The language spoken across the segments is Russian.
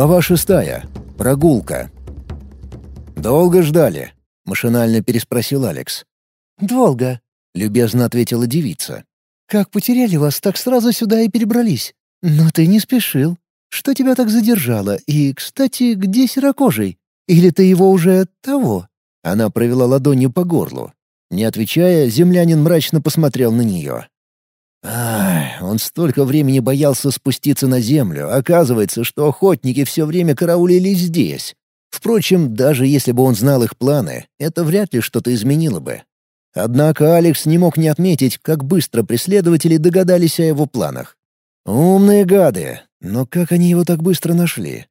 Глава шестая. Прогулка. «Долго ждали?» — машинально переспросил Алекс. «Долго», — любезно ответила девица. «Как потеряли вас, так сразу сюда и перебрались. Но ты не спешил. Что тебя так задержало? И, кстати, где серокожий? Или ты его уже того?» Она провела ладонью по горлу. Не отвечая, землянин мрачно посмотрел на нее. Ах, он столько времени боялся спуститься на землю. Оказывается, что охотники все время караулили здесь. Впрочем, даже если бы он знал их планы, это вряд ли что-то изменило бы. Однако Алекс не мог не отметить, как быстро преследователи догадались о его планах. Умные гады, но как они его так быстро нашли?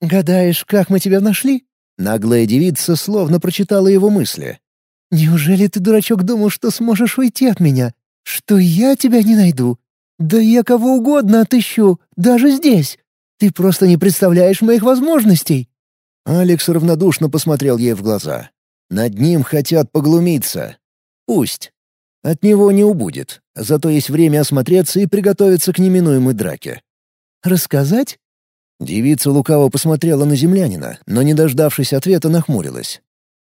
«Гадаешь, как мы тебя нашли?» Наглая девица словно прочитала его мысли. «Неужели ты, дурачок, думал, что сможешь уйти от меня? Что я тебя не найду? Да я кого угодно отыщу, даже здесь. Ты просто не представляешь моих возможностей». Алекс равнодушно посмотрел ей в глаза. «Над ним хотят поглумиться. Пусть. От него не убудет, зато есть время осмотреться и приготовиться к неминуемой драке». «Рассказать?» Девица лукаво посмотрела на землянина, но, не дождавшись ответа, нахмурилась.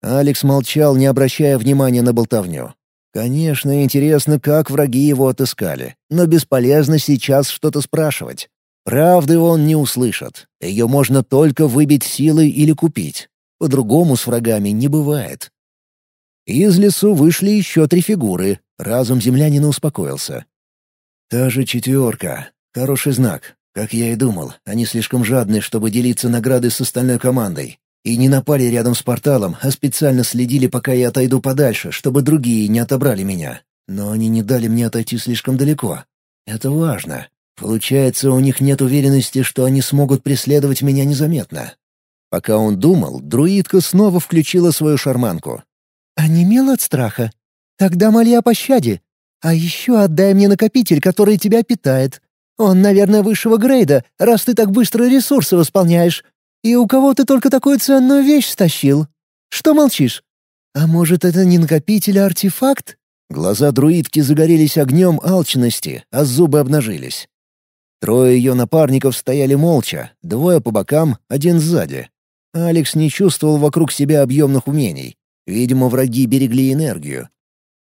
Алекс молчал, не обращая внимания на болтовню. Конечно, интересно, как враги его отыскали, но бесполезно сейчас что-то спрашивать. Правды он не услышит. Ее можно только выбить силой или купить. По-другому с врагами не бывает. Из лесу вышли еще три фигуры. Разум землянина успокоился. Та же четверка. Хороший знак. Как я и думал, они слишком жадны, чтобы делиться наградой с остальной командой. И не напали рядом с порталом, а специально следили, пока я отойду подальше, чтобы другие не отобрали меня. Но они не дали мне отойти слишком далеко. Это важно. Получается, у них нет уверенности, что они смогут преследовать меня незаметно. Пока он думал, друидка снова включила свою шарманку. «Онемел от страха? Тогда моли о пощаде. А еще отдай мне накопитель, который тебя питает. Он, наверное, высшего грейда, раз ты так быстро ресурсы восполняешь. И у кого ты только такую ценную вещь стащил? Что молчишь? А может, это не накопитель, а артефакт?» Глаза друидки загорелись огнем алчности, а зубы обнажились. Трое ее напарников стояли молча, двое по бокам, один сзади. Алекс не чувствовал вокруг себя объемных умений. Видимо, враги берегли энергию.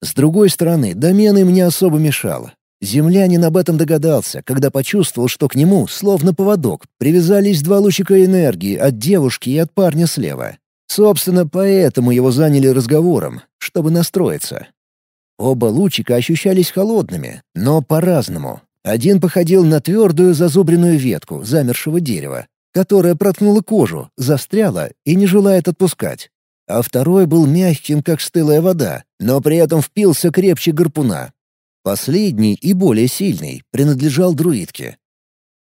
С другой стороны, домен им не особо мешал. Землянин об этом догадался, когда почувствовал, что к нему, словно поводок, привязались два лучика энергии от девушки и от парня слева. Собственно, поэтому его заняли разговором, чтобы настроиться. Оба лучика ощущались холодными, но по-разному. Один походил на твердую зазубренную ветку замершего дерева, которая проткнула кожу, застряла и не желает отпускать. А второй был мягким, как стылая вода, но при этом впился крепче гарпуна, Последний и более сильный принадлежал друидке.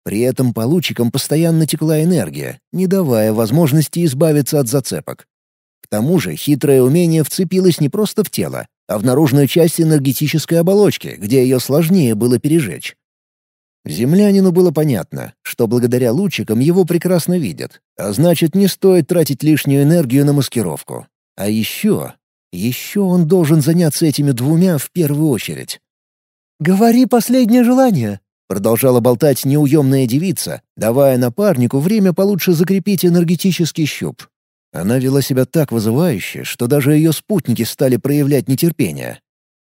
При этом по лучикам постоянно текла энергия, не давая возможности избавиться от зацепок. К тому же хитрое умение вцепилось не просто в тело, а в наружную часть энергетической оболочки, где ее сложнее было пережечь. Землянину было понятно, что благодаря лучикам его прекрасно видят, а значит, не стоит тратить лишнюю энергию на маскировку. А еще... Еще он должен заняться этими двумя в первую очередь. «Говори последнее желание», — продолжала болтать неуемная девица, давая напарнику время получше закрепить энергетический щуп. Она вела себя так вызывающе, что даже ее спутники стали проявлять нетерпение.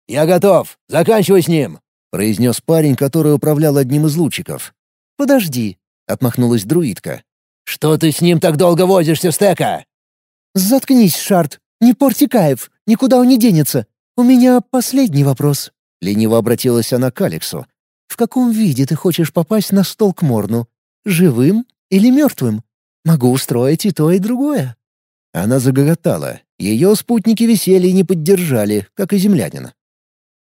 «Я готов! Заканчивай с ним!» — произнес парень, который управлял одним из лучиков. «Подожди», — отмахнулась друидка. «Что ты с ним так долго возишься, Стека?» «Заткнись, Шарт! Не порти кайф! Никуда он не денется! У меня последний вопрос!» Лениво обратилась она к Алексу. «В каком виде ты хочешь попасть на стол к Морну? Живым или мертвым? Могу устроить и то, и другое». Она загоготала. Ее спутники веселья не поддержали, как и землянин.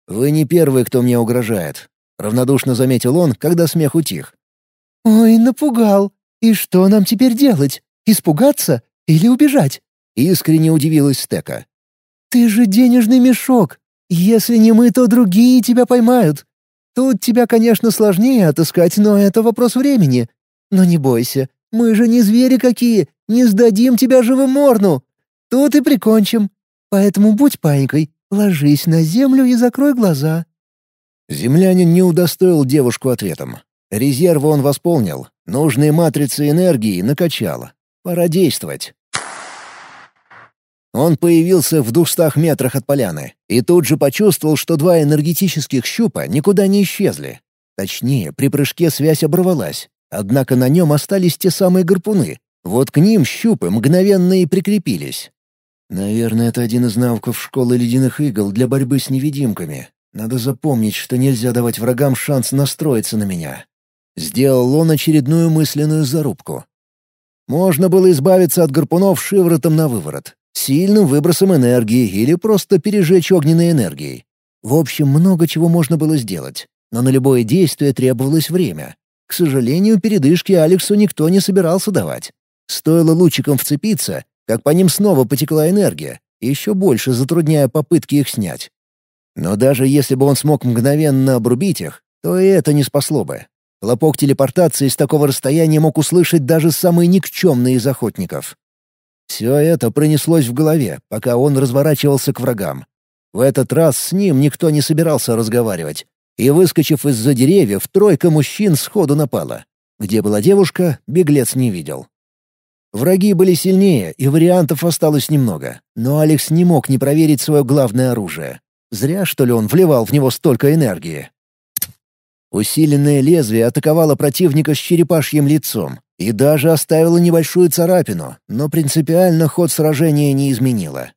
«Вы не первый, кто мне угрожает», — равнодушно заметил он, когда смех утих. «Ой, напугал. И что нам теперь делать? Испугаться или убежать?» — искренне удивилась Стека. «Ты же денежный мешок. Если не мы, то другие тебя поймают. Тут тебя, конечно, сложнее отыскать, но это вопрос времени. Но не бойся, мы же не звери какие, не сдадим тебя живым. Тут и прикончим. Поэтому будь паинькой, ложись на землю и закрой глаза». Землянин не удостоил девушку ответом. Резервы он восполнил, нужные матрицы энергии накачал. Пора действовать. Он появился в двухстах метрах от поляны и тут же почувствовал, что два энергетических щупа никуда не исчезли. Точнее, при прыжке связь оборвалась, однако на нем остались те самые гарпуны. Вот к ним щупы мгновенно и прикрепились. Наверное, это один из навыков школы ледяных игл для борьбы с невидимками. Надо запомнить, что нельзя давать врагам шанс настроиться на меня. Сделал он очередную мысленную зарубку. Можно было избавиться от гарпунов шиворотом на выворот, сильным выбросом энергии или просто пережечь огненной энергией. В общем, много чего можно было сделать, но на любое действие требовалось время. К сожалению, передышки Алексу никто не собирался давать. Стоило лучиком вцепиться, как по ним снова потекла энергия, еще больше затрудняя попытки их снять. Но даже если бы он смог мгновенно обрубить их, то и это не спасло бы. Хлопок телепортации с такого расстояния мог услышать даже самый никчемный из охотников. Все это пронеслось в голове, пока он разворачивался к врагам. В этот раз с ним никто не собирался разговаривать. И, выскочив из-за деревьев, тройка мужчин сходу напала. Где была девушка, беглец не видел. Враги были сильнее, и вариантов осталось немного. Но Алекс не мог не проверить свое главное оружие. Зря, что ли, он вливал в него столько энергии. Усиленное лезвие атаковало противника с черепашьим лицом и даже оставило небольшую царапину, но принципиально ход сражения не изменило.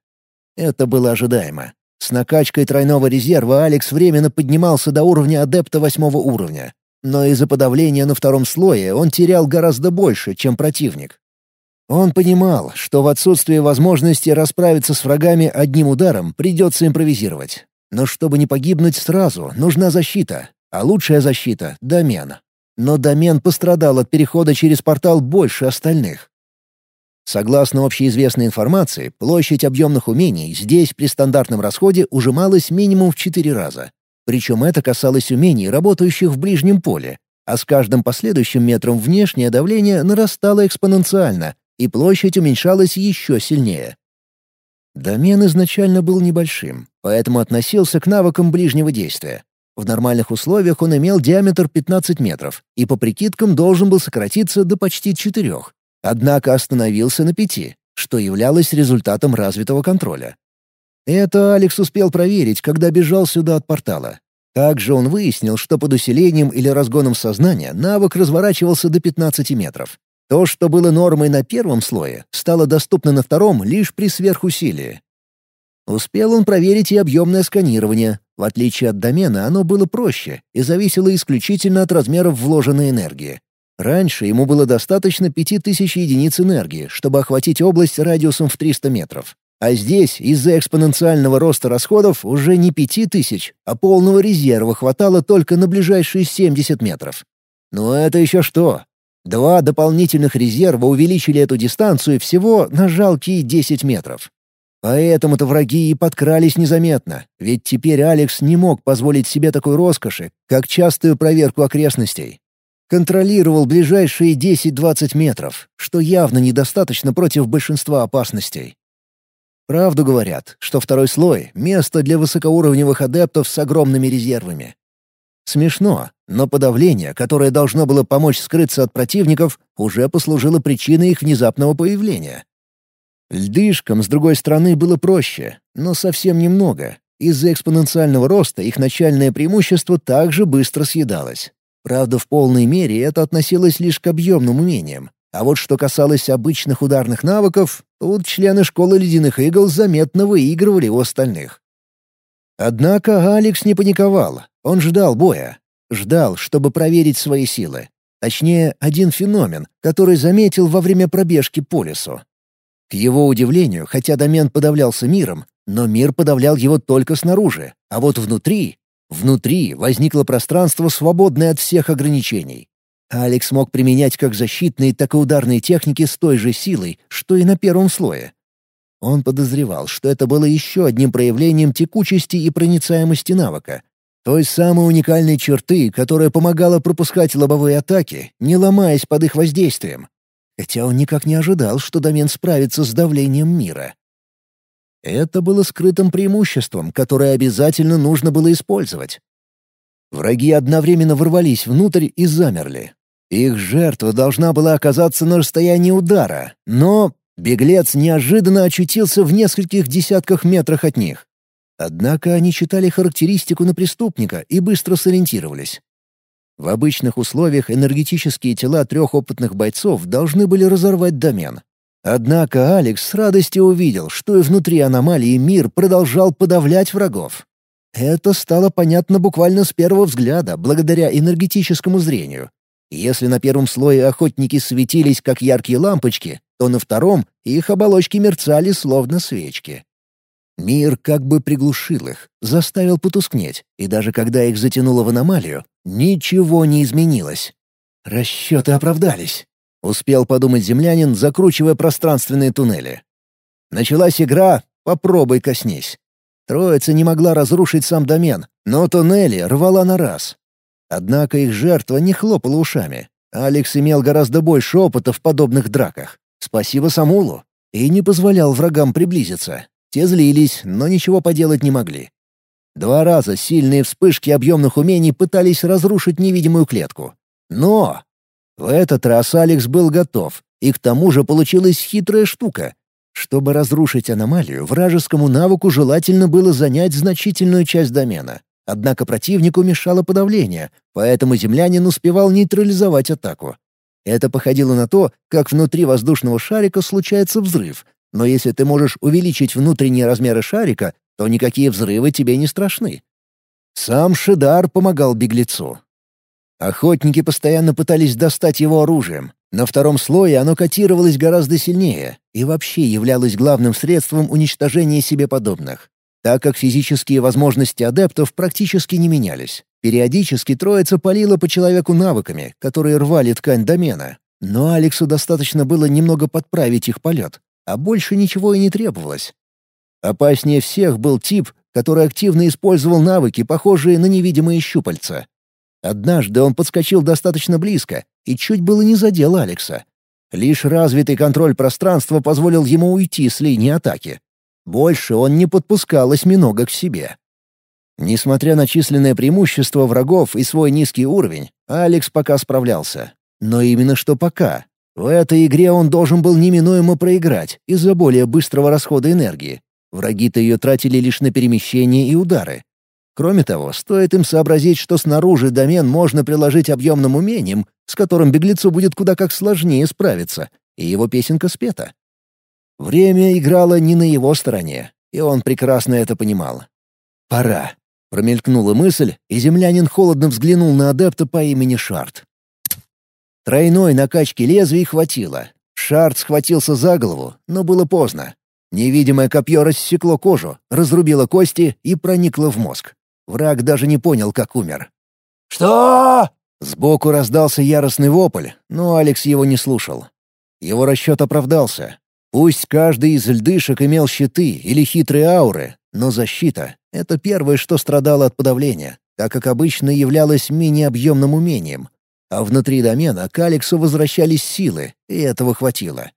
Это было ожидаемо. С накачкой тройного резерва Алекс временно поднимался до уровня адепта восьмого уровня. Но из-за подавления на втором слое он терял гораздо больше, чем противник. Он понимал, что в отсутствие возможности расправиться с врагами одним ударом придется импровизировать. Но чтобы не погибнуть сразу, нужна защита, а лучшая защита — домен. Но домен пострадал от перехода через портал больше остальных. Согласно общеизвестной информации, площадь объемных умений здесь при стандартном расходе ужималась минимум в 4 раза. Причем это касалось умений, работающих в ближнем поле, а с каждым последующим метром внешнее давление нарастало экспоненциально, и площадь уменьшалась еще сильнее. Домен изначально был небольшим, поэтому относился к навыкам ближнего действия. В нормальных условиях он имел диаметр 15 метров и по прикидкам должен был сократиться до почти 4. Однако остановился на 5, что являлось результатом развитого контроля. Это Алекс успел проверить, когда бежал сюда от портала. Также он выяснил, что под усилением или разгоном сознания навык разворачивался до 15 метров. То, что было нормой на первом слое, стало доступно на втором лишь при сверхусилии. Успел он проверить и объемное сканирование. В отличие от домена, оно было проще и зависело исключительно от размеров вложенной энергии. Раньше ему было достаточно 5000 единиц энергии, чтобы охватить область радиусом в 300 метров. А здесь из-за экспоненциального роста расходов уже не 5000, а полного резерва хватало только на ближайшие 70 метров. Но это еще что? Два дополнительных резерва увеличили эту дистанцию всего на жалкие 10 метров. Поэтому-то враги и подкрались незаметно, ведь теперь Алекс не мог позволить себе такой роскоши, как частую проверку окрестностей. Контролировал ближайшие 10-20 метров, что явно недостаточно против большинства опасностей. Правду говорят, что второй слой — место для высокоуровневых адептов с огромными резервами. Смешно, но подавление, которое должно было помочь скрыться от противников, уже послужило причиной их внезапного появления. Льдышкам, с другой стороны, было проще, но совсем немного. Из-за экспоненциального роста их начальное преимущество также быстро съедалось. Правда, в полной мере это относилось лишь к объемным умениям. А вот что касалось обычных ударных навыков, тут члены школы ледяных игл заметно выигрывали у остальных. Однако Алекс не паниковал, он ждал боя. Ждал, чтобы проверить свои силы. Точнее, один феномен, который заметил во время пробежки по лесу. К его удивлению, хотя домен подавлялся миром, но мир подавлял его только снаружи, а вот внутри... Внутри возникло пространство, свободное от всех ограничений. Алекс мог применять как защитные, так и ударные техники с той же силой, что и на первом слое. Он подозревал, что это было еще одним проявлением текучести и проницаемости навыка, той самой уникальной черты, которая помогала пропускать лобовые атаки, не ломаясь под их воздействием. Хотя он никак не ожидал, что домен справится с давлением мира. Это было скрытым преимуществом, которое обязательно нужно было использовать. Враги одновременно ворвались внутрь и замерли. Их жертва должна была оказаться на расстоянии удара, но беглец неожиданно очутился в нескольких десятках метрах от них. Однако они читали характеристику на преступника и быстро сориентировались. В обычных условиях энергетические тела трех опытных бойцов должны были разорвать домен. Однако Алекс с радостью увидел, что и внутри аномалии мир продолжал подавлять врагов. Это стало понятно буквально с первого взгляда, благодаря энергетическому зрению. Если на первом слое охотники светились, как яркие лампочки, то на втором их оболочки мерцали, словно свечки. Мир как бы приглушил их, заставил потускнеть, и даже когда их затянуло в аномалию, ничего не изменилось. Расчеты оправдались. Успел подумать землянин, закручивая пространственные туннели. Началась игра «Попробуй коснись». Троица не могла разрушить сам домен, но туннели рвала на раз. Однако их жертва не хлопала ушами. Алекс имел гораздо больше опыта в подобных драках. Спасибо Самулу. И не позволял врагам приблизиться. Те злились, но ничего поделать не могли. Два раза сильные вспышки объемных умений пытались разрушить невидимую клетку. Но! В этот раз Алекс был готов, и к тому же получилась хитрая штука. Чтобы разрушить аномалию, вражескому навыку желательно было занять значительную часть домена. Однако противнику мешало подавление, поэтому землянин успевал нейтрализовать атаку. Это походило на то, как внутри воздушного шарика случается взрыв, но если ты можешь увеличить внутренние размеры шарика, то никакие взрывы тебе не страшны. Сам Шидар помогал беглецу. Охотники постоянно пытались достать его оружием. На втором слое оно котировалось гораздо сильнее и вообще являлось главным средством уничтожения себе подобных, так как физические возможности адептов практически не менялись. Периодически троица палила по человеку навыками, которые рвали ткань домена, но Алексу достаточно было немного подправить их полет, а больше ничего и не требовалось. Опаснее всех был тип, который активно использовал навыки, похожие на невидимые щупальца. Однажды он подскочил достаточно близко и чуть было не задел Алекса. Лишь развитый контроль пространства позволил ему уйти с линии атаки. Больше он не подпускал осьминога к себе. Несмотря на численное преимущество врагов и свой низкий уровень, Алекс пока справлялся. Но именно что пока. В этой игре он должен был неминуемо проиграть из-за более быстрого расхода энергии. Враги-то ее тратили лишь на перемещение и удары. Кроме того, стоит им сообразить, что снаружи домен можно приложить объемным умением, с которым беглецу будет куда как сложнее справиться, и его песенка спета. Время играло не на его стороне, и он прекрасно это понимал. «Пора», — промелькнула мысль, и землянин холодно взглянул на адепта по имени Шарт. Тройной накачки лезвий хватило. Шарт схватился за голову, но было поздно. Невидимое копье рассекло кожу, разрубило кости и проникло в мозг. Враг даже не понял, как умер. «Что?» Сбоку раздался яростный вопль, но Алекс его не слушал. Его расчет оправдался. Пусть каждый из льдышек имел щиты или хитрые ауры, но защита — это первое, что страдало от подавления, так как обычно являлось менее объемным умением, а внутри домена к Алексу возвращались силы, и этого хватило.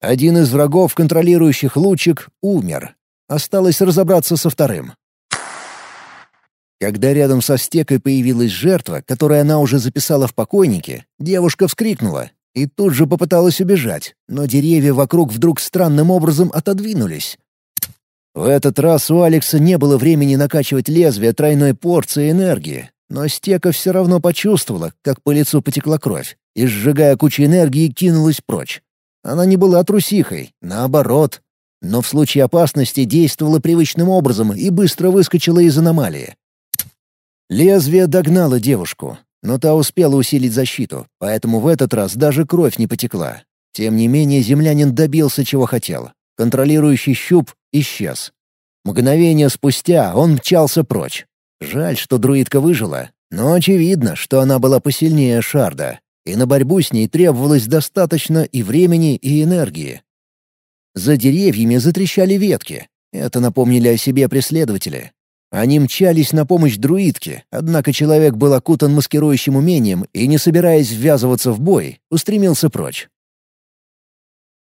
Один из врагов, контролирующих лучик, умер. Осталось разобраться со вторым. Когда рядом со стекой появилась жертва, которую она уже записала в покойнике, девушка вскрикнула и тут же попыталась убежать, но деревья вокруг вдруг странным образом отодвинулись. В этот раз у Алекса не было времени накачивать лезвие тройной порцией энергии, но стека все равно почувствовала, как по лицу потекла кровь, и, сжигая кучу энергии, кинулась прочь. Она не была трусихой, наоборот. Но в случае опасности действовала привычным образом и быстро выскочила из аномалии. Лезвие догнало девушку, но та успела усилить защиту, поэтому в этот раз даже кровь не потекла. Тем не менее, землянин добился, чего хотел. Контролирующий щуп исчез. Мгновение спустя он мчался прочь. Жаль, что друидка выжила, но очевидно, что она была посильнее Шарда, и на борьбу с ней требовалось достаточно и времени, и энергии. За деревьями затрещали ветки. Это напомнили о себе преследователи. Они мчались на помощь друидке, однако человек был окутан маскирующим умением и, не собираясь ввязываться в бой, устремился прочь.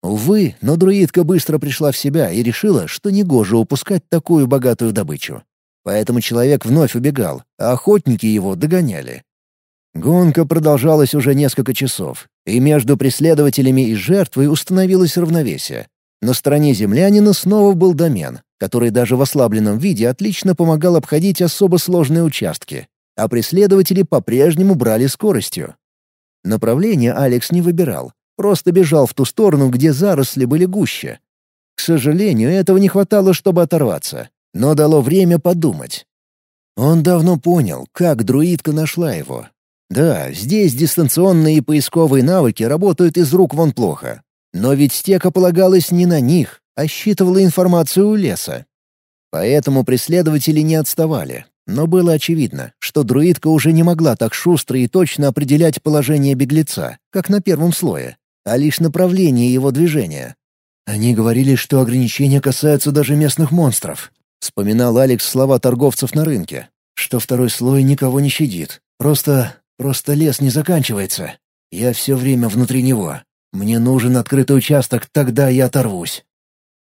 Увы, но друидка быстро пришла в себя и решила, что негоже упускать такую богатую добычу. Поэтому человек вновь убегал, а охотники его догоняли. Гонка продолжалась уже несколько часов, и между преследователями и жертвой установилось равновесие. На стороне землянина снова был домен, который даже в ослабленном виде отлично помогал обходить особо сложные участки, а преследователи по-прежнему брали скоростью. Направление Алекс не выбирал, просто бежал в ту сторону, где заросли были гуще. К сожалению, этого не хватало, чтобы оторваться, но дало время подумать. Он давно понял, как друидка нашла его. Да, здесь дистанционные и поисковые навыки работают из рук вон плохо. Но ведь стека полагалась не на них, а считывала информацию у леса. Поэтому преследователи не отставали. Но было очевидно, что друидка уже не могла так шустро и точно определять положение беглеца, как на первом слое, а лишь направление его движения. «Они говорили, что ограничения касаются даже местных монстров», — вспоминал Алекс слова торговцев на рынке, «что второй слой никого не щадит. Просто... просто лес не заканчивается. Я все время внутри него. Мне нужен открытый участок, тогда я оторвусь».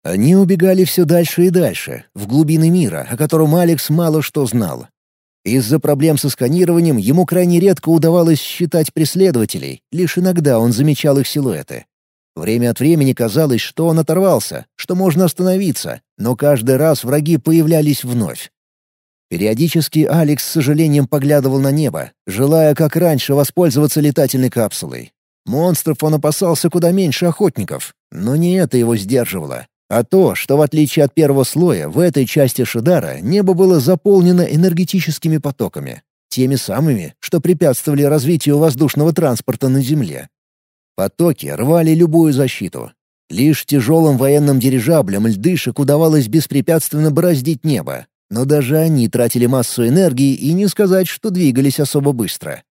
Они убегали все дальше и дальше, в глубины мира, о котором Алекс мало что знал. Из-за проблем со сканированием ему крайне редко удавалось считать преследователей, лишь иногда он замечал их силуэты. Время от времени казалось, что он оторвался, что можно остановиться, но каждый раз враги появлялись вновь. Периодически Алекс с сожалением поглядывал на небо, желая, как раньше, воспользоваться летательной капсулой. Монстров он опасался куда меньше охотников, но не это его сдерживало а то, что в отличие от первого слоя, в этой части Шидара небо было заполнено энергетическими потоками, теми самыми, что препятствовали развитию воздушного транспорта на Земле. Потоки рвали любую защиту. Лишь тяжелым военным дирижаблям льдышек удавалось беспрепятственно бороздить небо, но даже они тратили массу энергии и не сказать, что двигались особо быстро.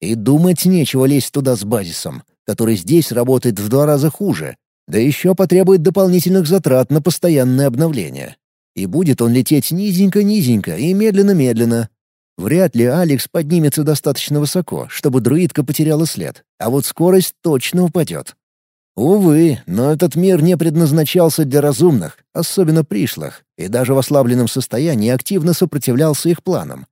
И думать нечего лезть туда с базисом, который здесь работает в два раза хуже, да еще потребует дополнительных затрат на постоянное обновление. И будет он лететь низенько-низенько и медленно-медленно. Вряд ли Алекс поднимется достаточно высоко, чтобы друидка потеряла след, а вот скорость точно упадет. Увы, но этот мир не предназначался для разумных, особенно пришлых, и даже в ослабленном состоянии активно сопротивлялся их планам.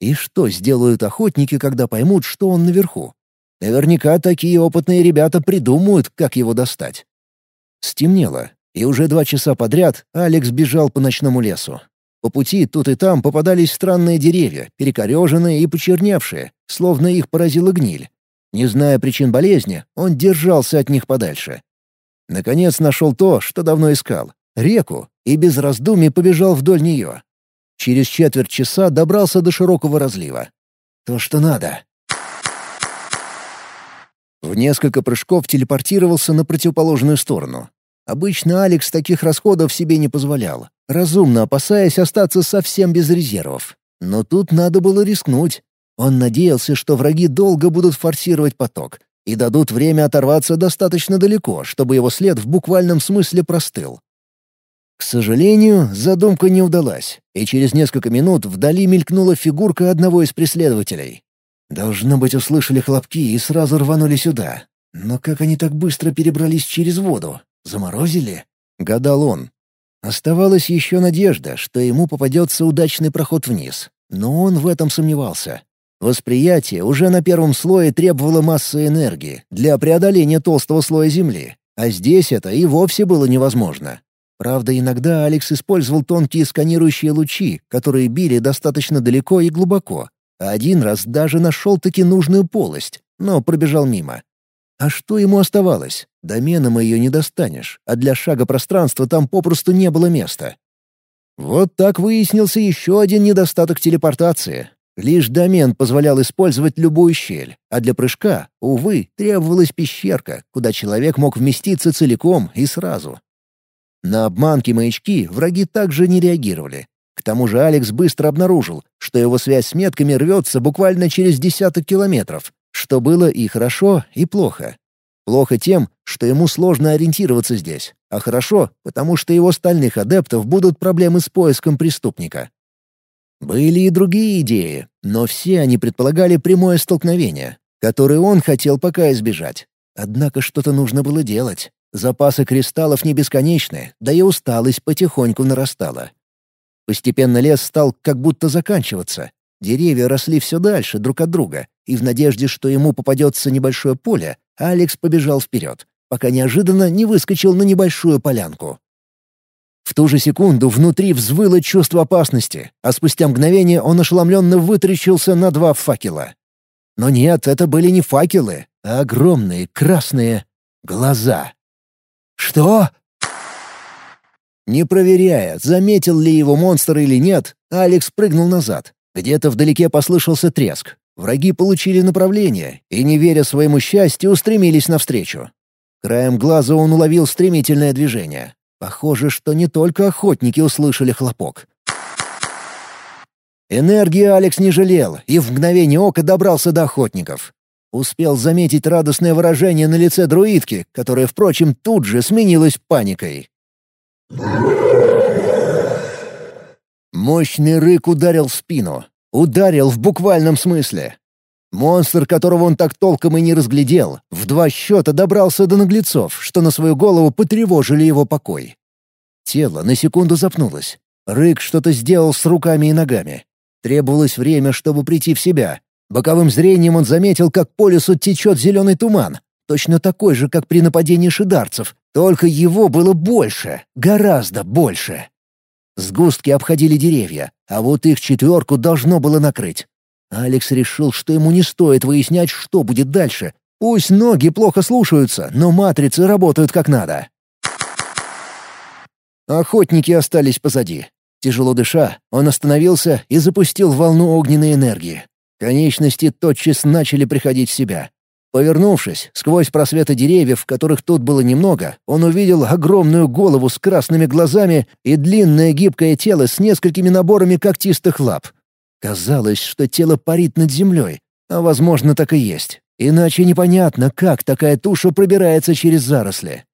И что сделают охотники, когда поймут, что он наверху? Наверняка такие опытные ребята придумают, как его достать. Стемнело, и уже два часа подряд Алекс бежал по ночному лесу. По пути тут и там попадались странные деревья, перекореженные и почерневшие, словно их поразила гниль. Не зная причин болезни, он держался от них подальше. Наконец нашел то, что давно искал — реку, и без раздумий побежал вдоль нее. Через четверть часа добрался до широкого разлива. То, что надо. В несколько прыжков телепортировался на противоположную сторону. Обычно Алекс таких расходов себе не позволял, разумно опасаясь остаться совсем без резервов. Но тут надо было рискнуть. Он надеялся, что враги долго будут форсировать поток и дадут время оторваться достаточно далеко, чтобы его след в буквальном смысле простыл. К сожалению, задумка не удалась, и через несколько минут вдали мелькнула фигурка одного из преследователей. Должно быть, услышали хлопки и сразу рванули сюда. Но как они так быстро перебрались через воду? Заморозили? Гадал он. Оставалась еще надежда, что ему попадется удачный проход вниз. Но он в этом сомневался. Восприятие уже на первом слое требовало массы энергии для преодоления толстого слоя земли, а здесь это и вовсе было невозможно. Правда, иногда Алекс использовал тонкие сканирующие лучи, которые били достаточно далеко и глубоко, один раз даже нашел-таки нужную полость, но пробежал мимо. А что ему оставалось? Доменом ее не достанешь, а для шага пространства там попросту не было места. Вот так выяснился еще один недостаток телепортации. Лишь домен позволял использовать любую щель, а для прыжка, увы, требовалась пещерка, куда человек мог вместиться целиком и сразу. На обманки маячки враги также не реагировали, к тому же Алекс быстро обнаружил, что его связь с метками рвется буквально через десяток километров, что было и хорошо, и плохо. Плохо тем, что ему сложно ориентироваться здесь, а хорошо, потому что его стальных адептов будут проблемы с поиском преступника. Были и другие идеи, но все они предполагали прямое столкновение, которое он хотел пока избежать. Однако что-то нужно было делать. Запасы кристаллов не бесконечны, да и усталость потихоньку нарастала. Постепенно лес стал как будто заканчиваться. Деревья росли все дальше друг от друга, и в надежде, что ему попадется небольшое поле, Алекс побежал вперед, пока неожиданно не выскочил на небольшую полянку. В ту же секунду внутри взвыло чувство опасности, а спустя мгновение он ошеломленно вытрящился на два факела. Но нет, это были не факелы, а огромные красные глаза. «Что?» Не проверяя, заметил ли его монстр или нет, Алекс прыгнул назад. Где-то вдалеке послышался треск. Враги получили направление и, не веря своему счастью, устремились навстречу. Краем глаза он уловил стремительное движение. Похоже, что не только охотники услышали хлопок. Энергии Алекс не жалел и в мгновение ока добрался до охотников. Успел заметить радостное выражение на лице друидки, которое, впрочем, тут же сменилось паникой. Мощный рык ударил в спину. Ударил в буквальном смысле. Монстр, которого он так толком и не разглядел, в два счета добрался до наглецов, что на свою голову потревожили его покой. Тело на секунду запнулось. Рык что-то сделал с руками и ногами. Требовалось время, чтобы прийти в себя. Боковым зрением он заметил, как по лесу течет зеленый туман, точно такой же, как при нападении шидарцев, только его было больше, гораздо больше. Сгустки обходили деревья, а вот их четверку должно было накрыть. Алекс решил, что ему не стоит выяснять, что будет дальше. Пусть ноги плохо слушаются, но матрицы работают как надо. Охотники остались позади. Тяжело дыша, он остановился и запустил волну огненной энергии. Конечности тотчас начали приходить в себя. Повернувшись, сквозь просветы деревьев, которых тут было немного, он увидел огромную голову с красными глазами и длинное гибкое тело с несколькими наборами когтистых лап. Казалось, что тело парит над землей, а, возможно, так и есть. Иначе непонятно, как такая туша пробирается через заросли.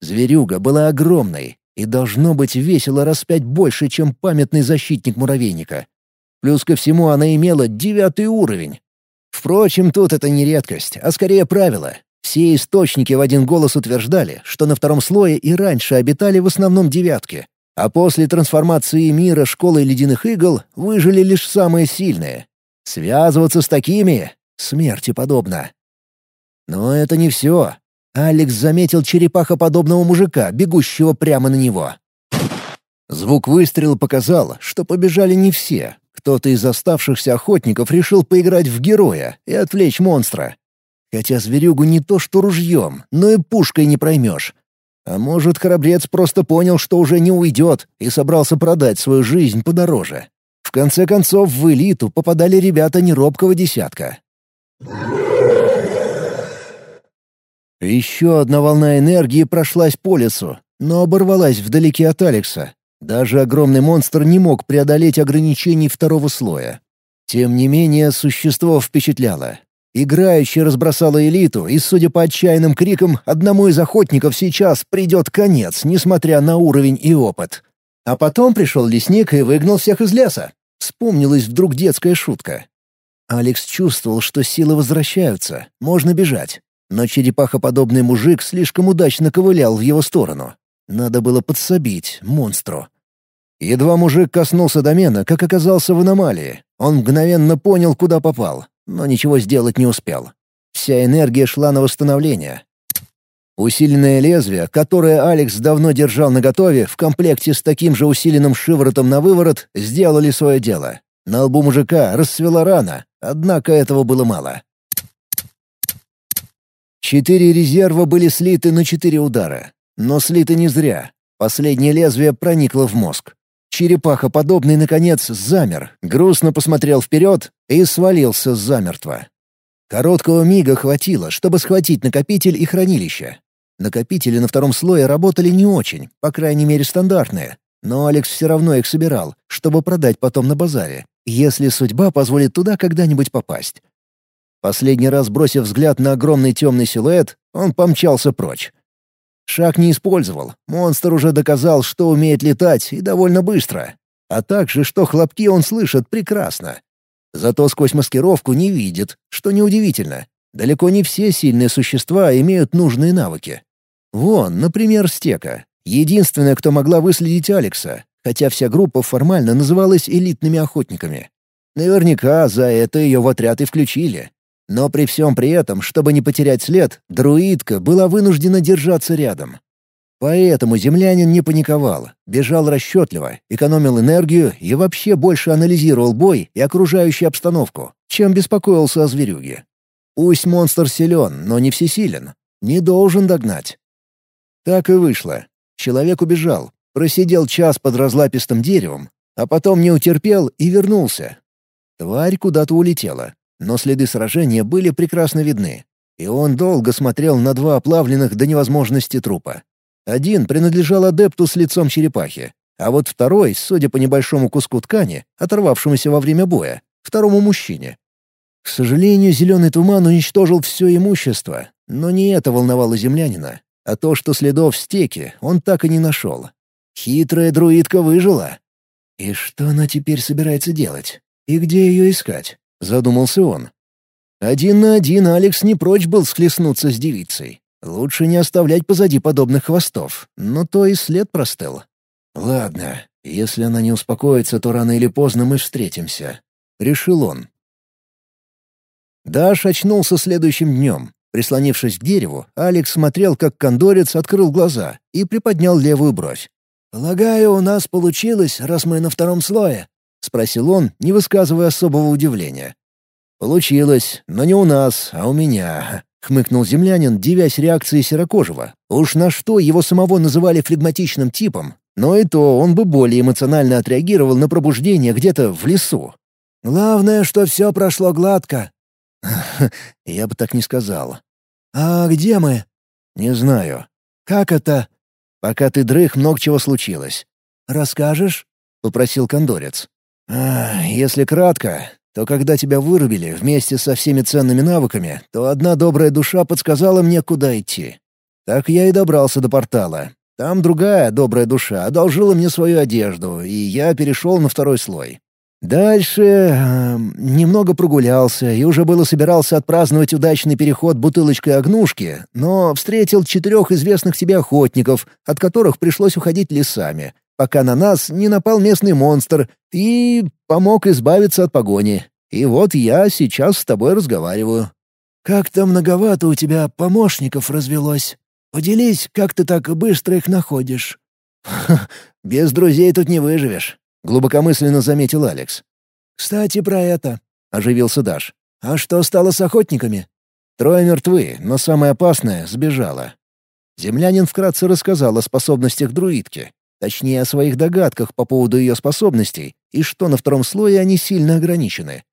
Зверюга была огромной и должно быть весело раз пять больше, чем памятный защитник муравейника. Плюс ко всему она имела девятый уровень. Впрочем, тут это не редкость, а скорее правило. Все источники в один голос утверждали, что на втором слое и раньше обитали в основном девятки, а после трансформации мира школы ледяных игл выжили лишь самые сильные. Связываться с такими — смерти подобно. Но это не все. Алекс заметил черепахоподобного мужика, бегущего прямо на него. Звук выстрела показал, что побежали не все. Кто-то из оставшихся охотников решил поиграть в героя и отвлечь монстра. Хотя зверюгу не то что ружьем, но и пушкой не проймешь. А может, храбрец просто понял, что уже не уйдет, и собрался продать свою жизнь подороже. В конце концов, в элиту попадали ребята неробкого десятка. Еще одна волна энергии прошлась по лесу, но оборвалась вдалеке от Алекса. Даже огромный монстр не мог преодолеть ограничений второго слоя. Тем не менее, существо впечатляло. Играющий разбросала элиту, и, судя по отчаянным крикам, одному из охотников сейчас придет конец, несмотря на уровень и опыт. А потом пришел лесник и выгнал всех из леса. Вспомнилась вдруг детская шутка. Алекс чувствовал, что силы возвращаются, можно бежать. Но черепахоподобный мужик слишком удачно ковылял в его сторону. Надо было подсобить монстру. Едва мужик коснулся домена, как оказался в аномалии. Он мгновенно понял, куда попал но ничего сделать не успел. Вся энергия шла на восстановление. Усиленное лезвие, которое Алекс давно держал наготове, в комплекте с таким же усиленным шиворотом на выворот, сделали свое дело. На лбу мужика расцвела рана, однако этого было мало. Четыре резерва были слиты на четыре удара. Но слиты не зря. Последнее лезвие проникло в мозг. Черепаха подобный, наконец, замер, грустно посмотрел вперед и свалился замертво. Короткого мига хватило, чтобы схватить накопитель и хранилище. Накопители на втором слое работали не очень, по крайней мере стандартные, но Алекс все равно их собирал, чтобы продать потом на базаре, если судьба позволит туда когда-нибудь попасть. Последний раз бросив взгляд на огромный темный силуэт, он помчался прочь. Шаг не использовал. Монстр уже доказал, что умеет летать и довольно быстро. А также, что хлопки он слышит прекрасно. Зато сквозь маскировку не видит, что неудивительно. Далеко не все сильные существа имеют нужные навыки. Вон, например, Стека. Единственная, кто могла выследить Алекса, хотя вся группа формально называлась элитными охотниками. Наверняка за это ее в отряд и включили. Но при всем при этом, чтобы не потерять след, друидка была вынуждена держаться рядом. Поэтому землянин не паниковал, бежал расчетливо, экономил энергию и вообще больше анализировал бой и окружающую обстановку, чем беспокоился о зверюге. Пусть монстр силен, но не всесилен. Не должен догнать. Так и вышло. Человек убежал, просидел час под разлапистым деревом, а потом не утерпел и вернулся. Тварь куда-то улетела, но следы сражения были прекрасно видны, и он долго смотрел на два оплавленных до невозможности трупа. Один принадлежал адепту с лицом черепахи, а вот второй, судя по небольшому куску ткани, оторвавшемуся во время боя, второму мужчине. К сожалению, зеленый туман уничтожил все имущество, но не это волновало землянина, а то, что следов в стеке он так и не нашел. Хитрая друидка выжила. И что она теперь собирается делать? И где ее искать? — задумался он. Один на один Алекс не прочь был схлестнуться с девицей. Лучше не оставлять позади подобных хвостов, но то и след простыл. «Ладно, если она не успокоится, то рано или поздно мы встретимся», — решил он. Даш очнулся следующим днем. Прислонившись к дереву, Алекс смотрел, как кондорец открыл глаза и приподнял левую бровь. «Полагаю, у нас получилось, раз мы на втором слое», — спросил он, не высказывая особого удивления. «Получилось, но не у нас, а у меня», — хмыкнул землянин, дивясь реакции Серокожего. Уж на что его самого называли флегматичным типом, но и то он бы более эмоционально отреагировал на пробуждение где-то в лесу. «Главное, что все прошло гладко». «Я бы так не сказал». «А где мы?» «Не знаю». «Как это?» «Пока ты дрых, много чего случилось». «Расскажешь?» — попросил кондорец. А, если кратко, то когда тебя вырубили вместе со всеми ценными навыками, то одна добрая душа подсказала мне, куда идти. Так я и добрался до портала. Там другая добрая душа одолжила мне свою одежду, и я перешел на второй слой. Дальше э, немного прогулялся и уже было собирался отпраздновать удачный переход бутылочкой огнушки, но встретил четырех известных тебе охотников, от которых пришлось уходить лесами, пока на нас не напал местный монстр и помог избавиться от погони. И вот я сейчас с тобой разговариваю». «Как-то многовато у тебя помощников развелось. Поделись, как ты так быстро их находишь». «Без друзей тут не выживешь», — глубокомысленно заметил Алекс. «Кстати, про это», — оживился Даш. «А что стало с охотниками?» «Трое мертвы, но самое опасное — сбежало». Землянин вкратце рассказал о способностях друидки, Точнее, о своих догадках по поводу ее способностей и что на втором слое они сильно ограничены.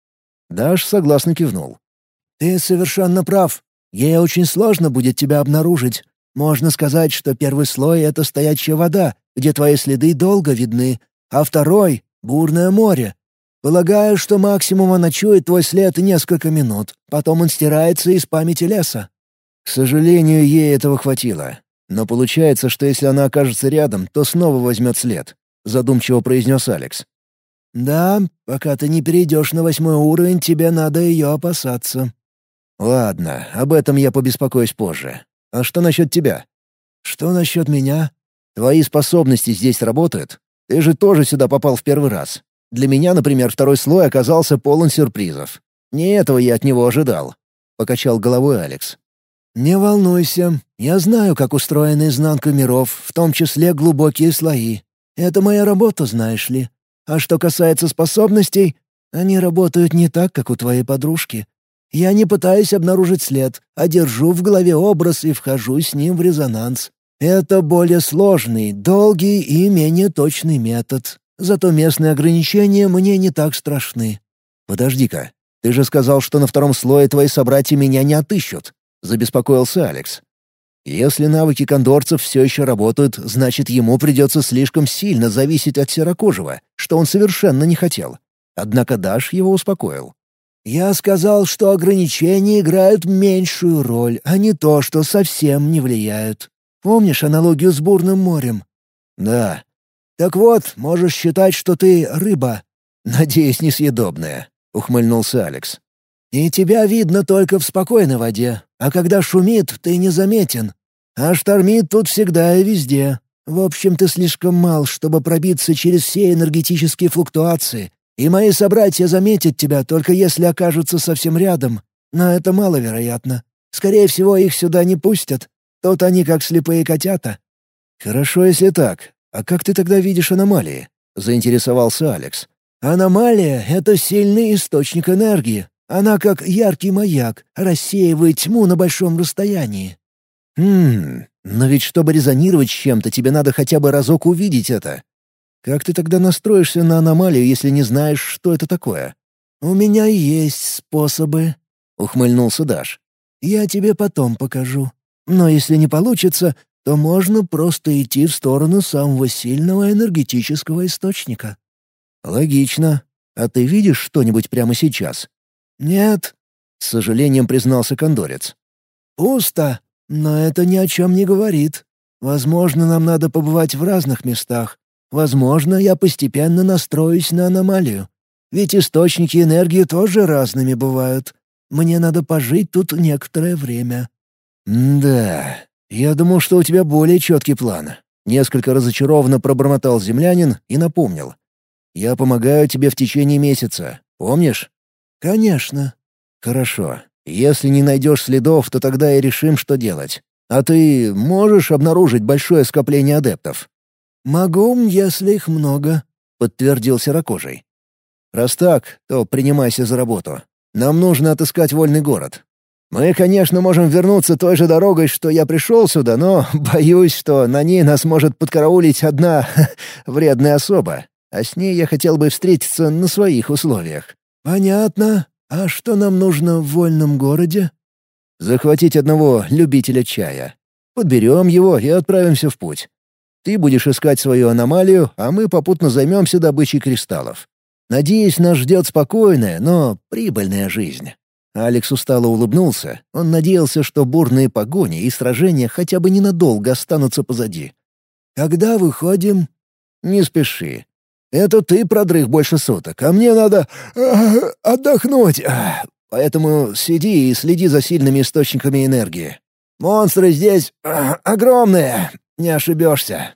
Даш согласно кивнул. «Ты совершенно прав. Ей очень сложно будет тебя обнаружить. Можно сказать, что первый слой — это стоячая вода, где твои следы долго видны, а второй — бурное море. Полагаю, что максимум она чует твой след несколько минут, потом он стирается из памяти леса». К сожалению, ей этого хватило. Но получается, что если она окажется рядом, то снова возьмет след», — задумчиво произнес Алекс. «Да, пока ты не перейдешь на восьмой уровень, тебе надо ее опасаться». «Ладно, об этом я побеспокоюсь позже. А что насчет тебя?» «Что насчет меня?» «Твои способности здесь работают? Ты же тоже сюда попал в первый раз. Для меня, например, второй слой оказался полон сюрпризов. Не этого я от него ожидал», — покачал головой Алекс. «Не волнуйся, я знаю, как устроена изнанка миров, в том числе глубокие слои. Это моя работа, знаешь ли. А что касается способностей, они работают не так, как у твоей подружки. Я не пытаюсь обнаружить след, а держу в голове образ и вхожу с ним в резонанс. Это более сложный, долгий и менее точный метод. Зато местные ограничения мне не так страшны». «Подожди-ка, ты же сказал, что на втором слое твои собратья меня не отыщут забеспокоился Алекс. Если навыки кондорцев все еще работают, значит, ему придется слишком сильно зависеть от серокожего, что он совершенно не хотел. Однако Даш его успокоил. «Я сказал, что ограничения играют меньшую роль, а не то, что совсем не влияют. Помнишь аналогию с бурным морем?» «Да». «Так вот, можешь считать, что ты рыба». «Надеюсь, несъедобная», — ухмыльнулся Алекс. И тебя видно только в спокойной воде, а когда шумит, ты незаметен. А штормит тут всегда и везде. В общем, ты слишком мал, чтобы пробиться через все энергетические флуктуации, и мои собратья заметят тебя, только если окажутся совсем рядом. Но это маловероятно. Скорее всего, их сюда не пустят. Тут они как слепые котята». «Хорошо, если так. А как ты тогда видишь аномалии?» — заинтересовался Алекс. «Аномалия — это сильный источник энергии. Она как яркий маяк, рассеивает тьму на большом расстоянии». «Хм, но ведь чтобы резонировать с чем-то, тебе надо хотя бы разок увидеть это. Как ты тогда настроишься на аномалию, если не знаешь, что это такое?» «У меня есть способы», — ухмыльнулся Даш. «Я тебе потом покажу. Но если не получится, то можно просто идти в сторону самого сильного энергетического источника». «Логично. А ты видишь что-нибудь прямо сейчас?» «Нет», — с сожалением признался Кондорец. «Пусто, но это ни о чем не говорит. Возможно, нам надо побывать в разных местах. Возможно, я постепенно настроюсь на аномалию. Ведь источники энергии тоже разными бывают. Мне надо пожить тут некоторое время». «Да, я думал, что у тебя более четкий план». Несколько разочарованно пробормотал землянин и напомнил. «Я помогаю тебе в течение месяца. Помнишь?» «Конечно». «Хорошо. Если не найдешь следов, то тогда и решим, что делать. А ты можешь обнаружить большое скопление адептов?» «Могу, если их много», — подтвердил Серокожий. «Раз так, то принимайся за работу. Нам нужно отыскать вольный город. Мы, конечно, можем вернуться той же дорогой, что я пришел сюда, но боюсь, что на ней нас может подкараулить одна вредная особа, а с ней я хотел бы встретиться на своих условиях». «Понятно. А что нам нужно в вольном городе?» «Захватить одного любителя чая. Подберем его и отправимся в путь. Ты будешь искать свою аномалию, а мы попутно займемся добычей кристаллов. Надеюсь, нас ждет спокойная, но прибыльная жизнь». Алекс устало улыбнулся. Он надеялся, что бурные погони и сражения хотя бы ненадолго останутся позади. «Когда выходим?» «Не спеши. Это ты продрых больше суток, а мне надо э, отдохнуть. Поэтому сиди и следи за сильными источниками энергии. Монстры здесь э, огромные, не ошибешься.